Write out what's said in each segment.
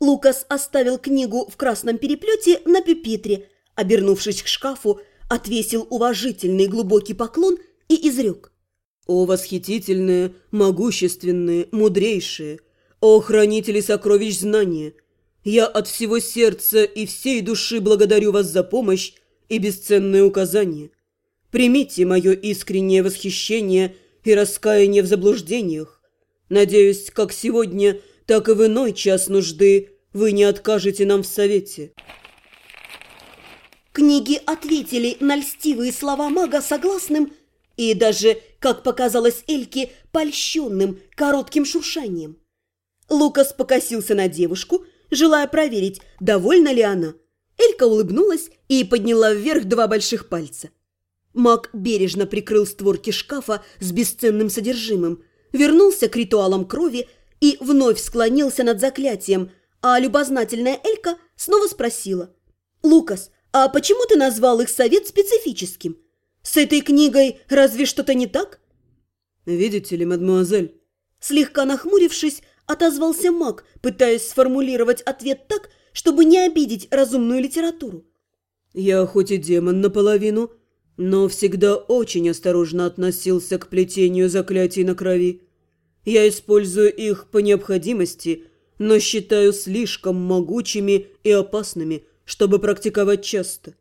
Лукас оставил книгу в красном переплете на пюпитре, обернувшись к шкафу, отвесил уважительный глубокий поклон и изрек. «О восхитительные, могущественные, мудрейшие! О хранители сокровищ знания! Я от всего сердца и всей души благодарю вас за помощь и бесценные указания. Примите мое искреннее восхищение и раскаяние в заблуждениях. Надеюсь, как сегодня, так и в иной час нужды вы не откажете нам в совете». Книги ответили на льстивые слова мага согласным и даже, как показалось Эльке, польщенным коротким шуршанием. Лукас покосился на девушку, желая проверить, довольна ли она. Элька улыбнулась и подняла вверх два больших пальца. Маг бережно прикрыл створки шкафа с бесценным содержимым, вернулся к ритуалам крови и вновь склонился над заклятием, а любознательная Элька снова спросила. «Лукас, а почему ты назвал их совет специфическим? С этой книгой разве что-то не так?» «Видите ли, мадемуазель?» Слегка нахмурившись, отозвался маг, пытаясь сформулировать ответ так, чтобы не обидеть разумную литературу. «Я хоть и демон наполовину, но всегда очень осторожно относился к плетению заклятий на крови. Я использую их по необходимости, но считаю слишком могучими и опасными, чтобы практиковать часто.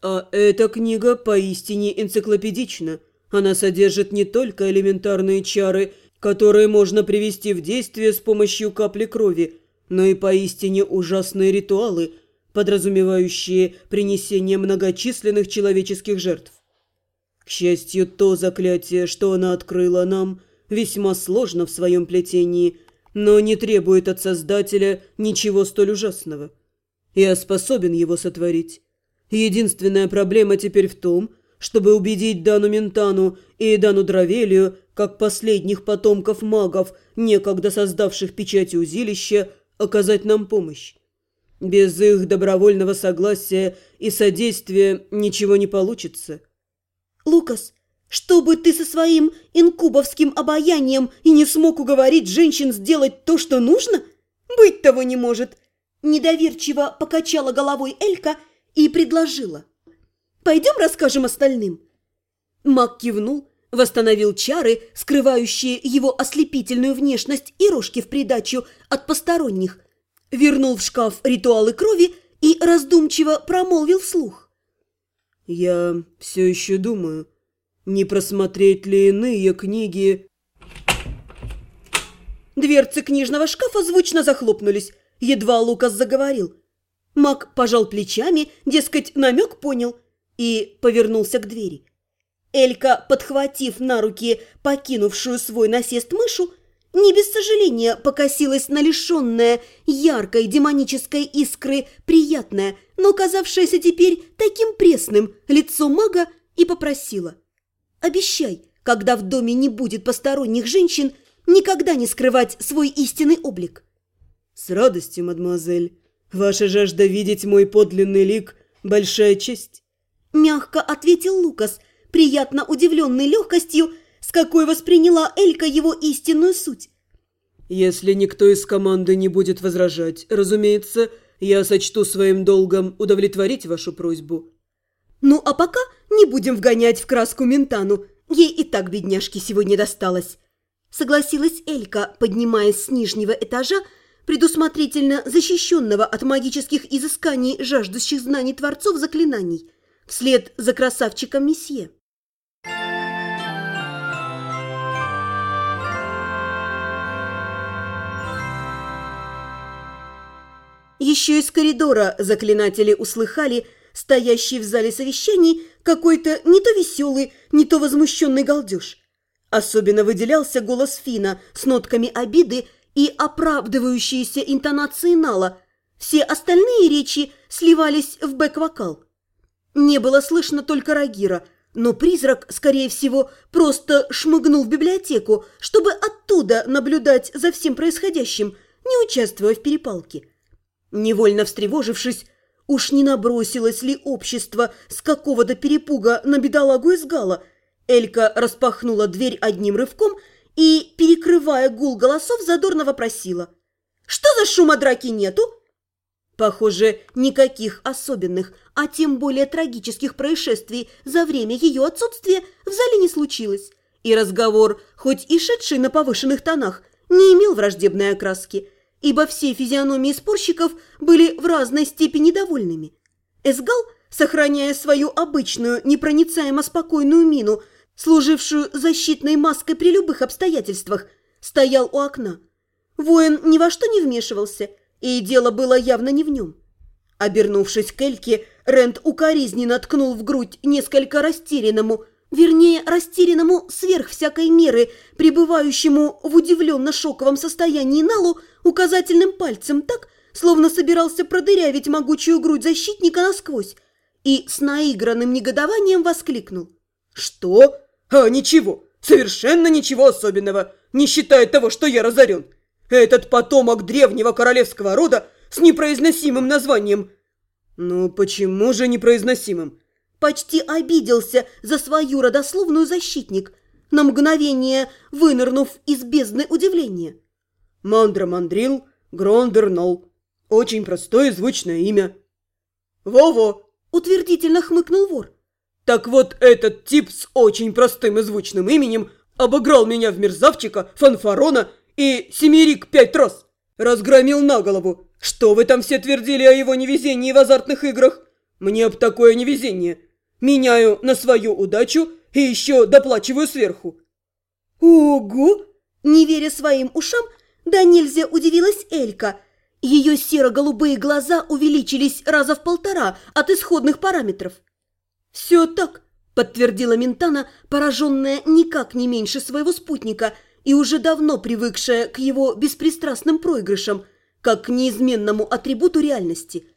А эта книга поистине энциклопедична. Она содержит не только элементарные чары, которые можно привести в действие с помощью капли крови, но и поистине ужасные ритуалы, подразумевающие принесение многочисленных человеческих жертв. К счастью, то заклятие, что она открыла нам, весьма сложно в своем плетении, но не требует от Создателя ничего столь ужасного. Я способен его сотворить. Единственная проблема теперь в том, чтобы убедить Дану Ментану и Дану Дравелию, как последних потомков магов, некогда создавших печати узилища, оказать нам помощь. Без их добровольного согласия и содействия ничего не получится. «Лукас, чтобы ты со своим инкубовским обаянием и не смог уговорить женщин сделать то, что нужно? Быть того не может!» Недоверчиво покачала головой Элька и предложила. «Пойдем расскажем остальным». Мак кивнул, восстановил чары, скрывающие его ослепительную внешность и рожки в придачу от посторонних, вернул в шкаф ритуалы крови и раздумчиво промолвил вслух. «Я все еще думаю, не просмотреть ли иные книги...» Дверцы книжного шкафа звучно захлопнулись, едва Лукас заговорил. Мак пожал плечами, дескать, намек понял, и повернулся к двери. Элька, подхватив на руки покинувшую свой насест мышу, не без сожаления покосилась на лишенное яркой демонической искры приятное, но казавшееся теперь таким пресным лицо мага и попросила. «Обещай, когда в доме не будет посторонних женщин, никогда не скрывать свой истинный облик». «С радостью, мадемуазель. Ваша жажда видеть мой подлинный лик – большая честь». Мягко ответил Лукас, приятно удивленный легкостью, с какой восприняла Элька его истинную суть. «Если никто из команды не будет возражать, разумеется, я сочту своим долгом удовлетворить вашу просьбу». «Ну, а пока не будем вгонять в краску Ментану. Ей и так, бедняжке, сегодня досталось». Согласилась Элька, поднимаясь с нижнего этажа, предусмотрительно защищенного от магических изысканий жаждущих знаний творцов заклинаний, вслед за красавчиком месье. Еще из коридора заклинатели услыхали стоящий в зале совещаний какой-то не то веселый, не то возмущенный галдеж. Особенно выделялся голос Фина с нотками обиды и оправдывающиеся интонации Нала. Все остальные речи сливались в бэк-вокал. Не было слышно только Рагира, но призрак, скорее всего, просто шмыгнул в библиотеку, чтобы оттуда наблюдать за всем происходящим, не участвуя в перепалке. Невольно встревожившись, уж не набросилось ли общество с какого-то перепуга на бедолагу из Гала, Элька распахнула дверь одним рывком и, перекрывая гул голосов, задорно вопросила. «Что за шума драки нету? Похоже, никаких особенных, а тем более трагических происшествий за время ее отсутствия в зале не случилось. И разговор, хоть и шедший на повышенных тонах, не имел враждебной окраски, ибо все физиономии спорщиков были в разной степени довольными. Эсгал, сохраняя свою обычную, непроницаемо спокойную мину, служившую защитной маской при любых обстоятельствах, стоял у окна. Воин ни во что не вмешивался, и дело было явно не в нем. Обернувшись к Эльке, Рент укоризненно ткнул в грудь несколько растерянному, вернее, растерянному сверх всякой меры, пребывающему в удивленно-шоковом состоянии Налу, указательным пальцем так, словно собирался продырявить могучую грудь защитника насквозь, и с наигранным негодованием воскликнул. «Что? А, ничего, совершенно ничего особенного, не считая того, что я разорен. Этот потомок древнего королевского рода с непроизносимым названием. Ну, почему же непроизносимым? Почти обиделся за свою родословную защитник, на мгновение вынырнув из бездны удивления. Мандра Мандрил Грондернол. Очень простое звучное имя. «Во-во!» – утвердительно хмыкнул вор. «Так вот этот тип с очень простым и звучным именем обыграл меня в мерзавчика, фанфарона и семерик пять раз. Разгромил на голову. Что вы там все твердили о его невезении в азартных играх? Мне б такое невезение. Меняю на свою удачу и еще доплачиваю сверху. Ого! Не веря своим ушам, да нельзя удивилась Элька. Ее серо-голубые глаза увеличились раза в полтора от исходных параметров. «Все так», – подтвердила Ментана, пораженная никак не меньше своего спутника – и уже давно привыкшая к его беспристрастным проигрышам, как к неизменному атрибуту реальности.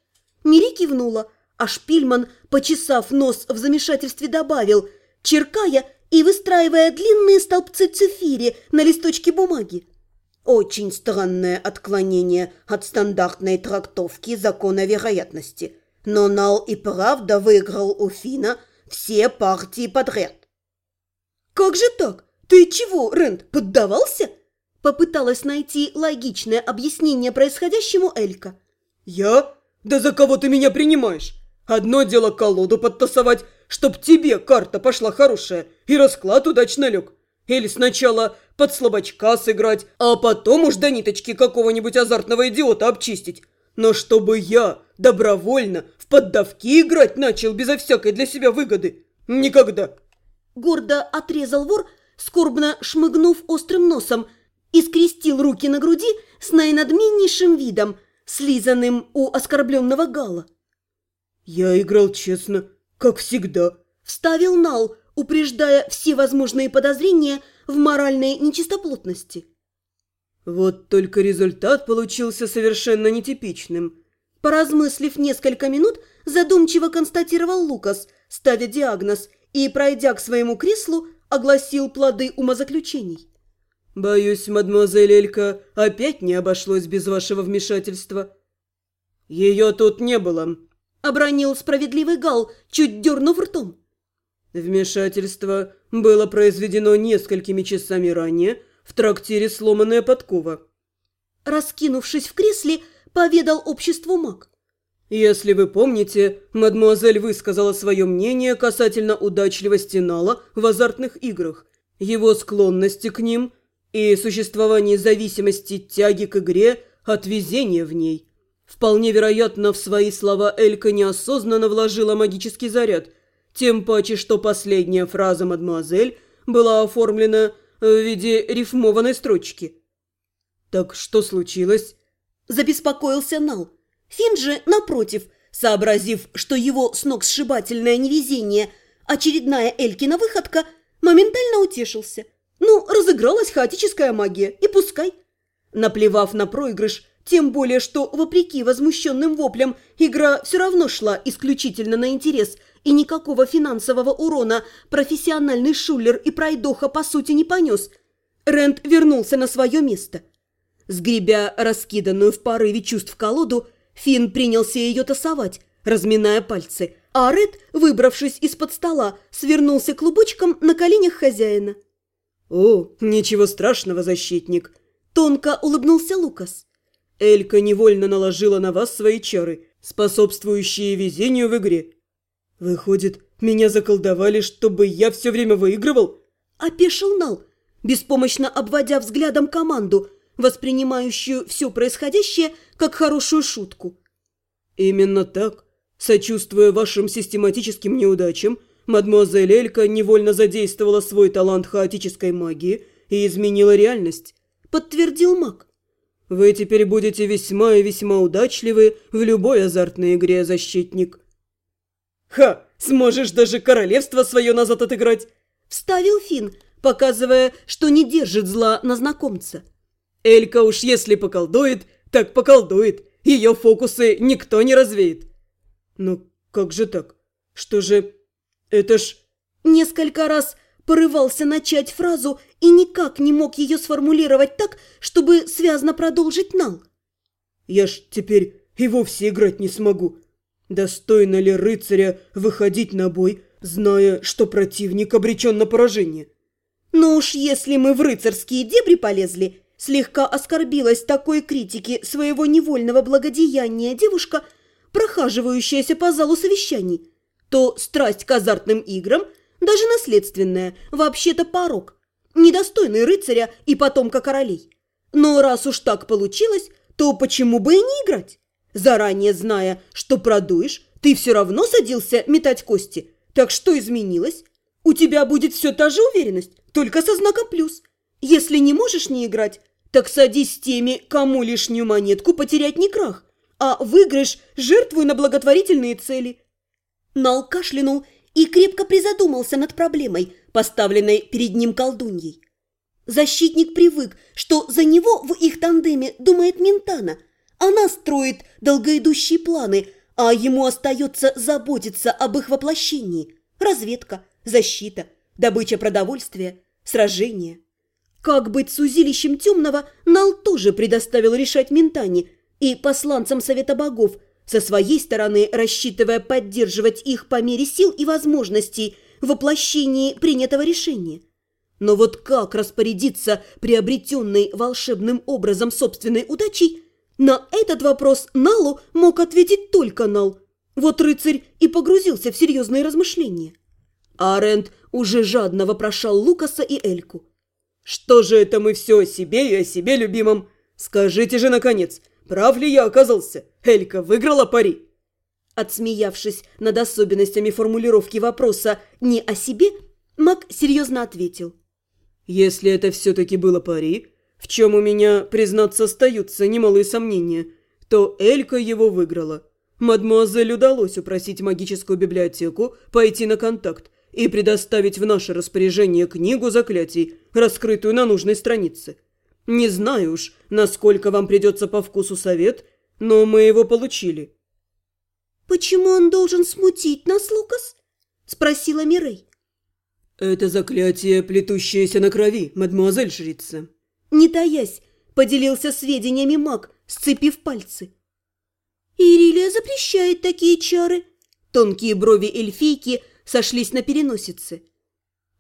Мири кивнула, а Шпильман, почесав нос в замешательстве, добавил, черкая и выстраивая длинные столбцы цифири на листочке бумаги. Очень странное отклонение от стандартной трактовки закона вероятности. Но Нал и правда выиграл у Фина все партии подряд. «Как же так? «Ты чего, Рент, поддавался?» Попыталась найти логичное объяснение происходящему Элька. «Я? Да за кого ты меня принимаешь? Одно дело колоду подтасовать, чтоб тебе карта пошла хорошая и расклад удачно лег. Или сначала под слабачка сыграть, а потом уж до ниточки какого-нибудь азартного идиота обчистить. Но чтобы я добровольно в поддавки играть начал безо всякой для себя выгоды? Никогда!» Гордо отрезал вор, скорбно шмыгнув острым носом, и скрестил руки на груди с наинадменнейшим видом, слизанным у оскорбленного Гала. «Я играл честно, как всегда», – вставил Нал, упреждая все возможные подозрения в моральной нечистоплотности. «Вот только результат получился совершенно нетипичным». Поразмыслив несколько минут, задумчиво констатировал Лукас, ставя диагноз, и, пройдя к своему креслу, огласил плоды умозаключений. «Боюсь, мадемуазель Элька, опять не обошлось без вашего вмешательства». «Ее тут не было», — обронил справедливый Гал, чуть дернув ртом. Вмешательство было произведено несколькими часами ранее в трактире «Сломанная подкова». Раскинувшись в кресле, поведал обществу маг. «Если вы помните, мадмуазель высказала свое мнение касательно удачливости Нала в азартных играх, его склонности к ним и существования зависимости тяги к игре от везения в ней. Вполне вероятно, в свои слова Элька неосознанно вложила магический заряд, тем паче, что последняя фраза мадмуазель была оформлена в виде рифмованной строчки. «Так что случилось?» Забеспокоился Нал. Финн же, напротив, сообразив, что его сногсшибательное невезение – очередная Элькина выходка, моментально утешился. Ну, разыгралась хаотическая магия, и пускай. Наплевав на проигрыш, тем более, что, вопреки возмущенным воплям, игра все равно шла исключительно на интерес, и никакого финансового урона профессиональный шулер и пройдоха по сути не понес. Рент вернулся на свое место. Сгребя раскиданную в порыве чувств колоду, Финн принялся ее тасовать, разминая пальцы, а Ред, выбравшись из-под стола, свернулся клубочком на коленях хозяина. «О, ничего страшного, защитник!» Тонко улыбнулся Лукас. Элька невольно наложила на вас свои чары, способствующие везению в игре. Выходит, меня заколдовали, чтобы я все время выигрывал? Опешил Нал, беспомощно обводя взглядом команду, воспринимающую все происходящее как хорошую шутку. Именно так. Сочувствуя вашим систематическим неудачам, мадемуазель Элька невольно задействовала свой талант хаотической магии и изменила реальность, подтвердил маг. Вы теперь будете весьма и весьма удачливы в любой азартной игре, защитник. Ха! Сможешь даже королевство свое назад отыграть! Вставил Фин, показывая, что не держит зла на знакомца. Элька уж если поколдует, так поколдует. Ее фокусы никто не развеет. Ну, как же так? Что же... Это ж... Несколько раз порывался начать фразу и никак не мог ее сформулировать так, чтобы связно продолжить Нал. «Я ж теперь и вовсе играть не смогу. Достойно ли рыцаря выходить на бой, зная, что противник обречен на поражение?» «Но уж если мы в рыцарские дебри полезли, слегка оскорбилась такой критики своего невольного благодеяния девушка, прохаживающаяся по залу совещаний, то страсть к азартным играм – даже наследственная, вообще-то порог. Недостойный рыцаря и потомка королей. Но раз уж так получилось, то почему бы и не играть? Заранее зная, что продуешь, ты все равно садился метать кости. Так что изменилось? У тебя будет все та же уверенность, только со знаком плюс. Если не можешь не играть, так садись с теми, кому лишнюю монетку потерять не крах, а выигрыш жертвуй на благотворительные цели. Нал кашлянул и крепко призадумался над проблемой, поставленной перед ним колдуньей. Защитник привык, что за него в их тандеме думает Ментана. Она строит долгоидущие планы, а ему остается заботиться об их воплощении. Разведка, защита, добыча продовольствия, сражения. Как быть с узилищем темного, Нал тоже предоставил решать Ментане и посланцам Совета Богов – со своей стороны рассчитывая поддерживать их по мере сил и возможностей воплощении принятого решения. Но вот как распорядиться приобретенной волшебным образом собственной удачей, на этот вопрос Налу мог ответить только Нал. Вот рыцарь и погрузился в серьезные размышления. А Рент уже жадно вопрошал Лукаса и Эльку. «Что же это мы все о себе и о себе любимом? Скажите же, наконец, Прав ли я оказался? Элька выиграла пари?» Отсмеявшись над особенностями формулировки вопроса «не о себе», Мак серьезно ответил. «Если это все-таки было пари, в чем у меня, признаться, остаются немалые сомнения, то Элька его выиграла. Мадмуазель удалось упросить магическую библиотеку пойти на контакт и предоставить в наше распоряжение книгу заклятий, раскрытую на нужной странице. Не знаю уж, насколько вам придется по вкусу совет, но мы его получили». «Почему он должен смутить нас, Лукас?» – спросила Мирей. «Это заклятие, плетущееся на крови, мадемуазель жрица». Не таясь, поделился сведениями маг, сцепив пальцы. «Ирилия запрещает такие чары». Тонкие брови эльфийки сошлись на переносице.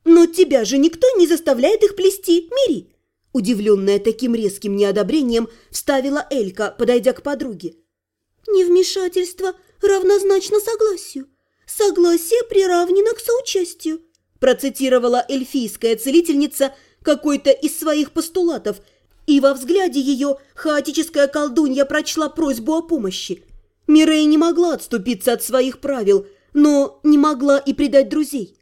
«Но тебя же никто не заставляет их плести, Мири!» Удивленная таким резким неодобрением, вставила Элька, подойдя к подруге. «Невмешательство равнозначно согласию. Согласие приравнено к соучастию», процитировала эльфийская целительница какой-то из своих постулатов, и во взгляде ее хаотическая колдунья прочла просьбу о помощи. Мирей не могла отступиться от своих правил, но не могла и предать друзей.